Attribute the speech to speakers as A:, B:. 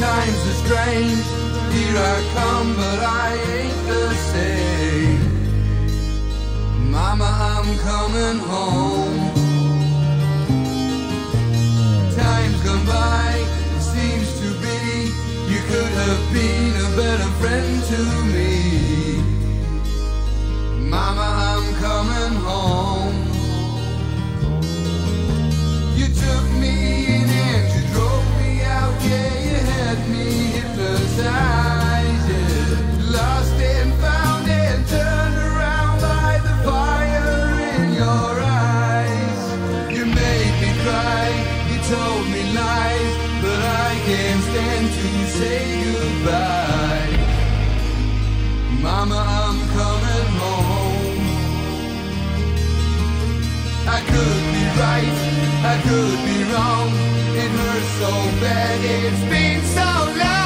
A: Times are strange. Here I come, but I ain't the same. Mama, I'm coming home. Time's gone by, it seems to be you could have been a better friend to me. Mama, I'm coming home. You took told but I can't stand to say goodbye. Mama, I'm coming home. I could be right, I could be wrong. It hurts so bad, it's been so long.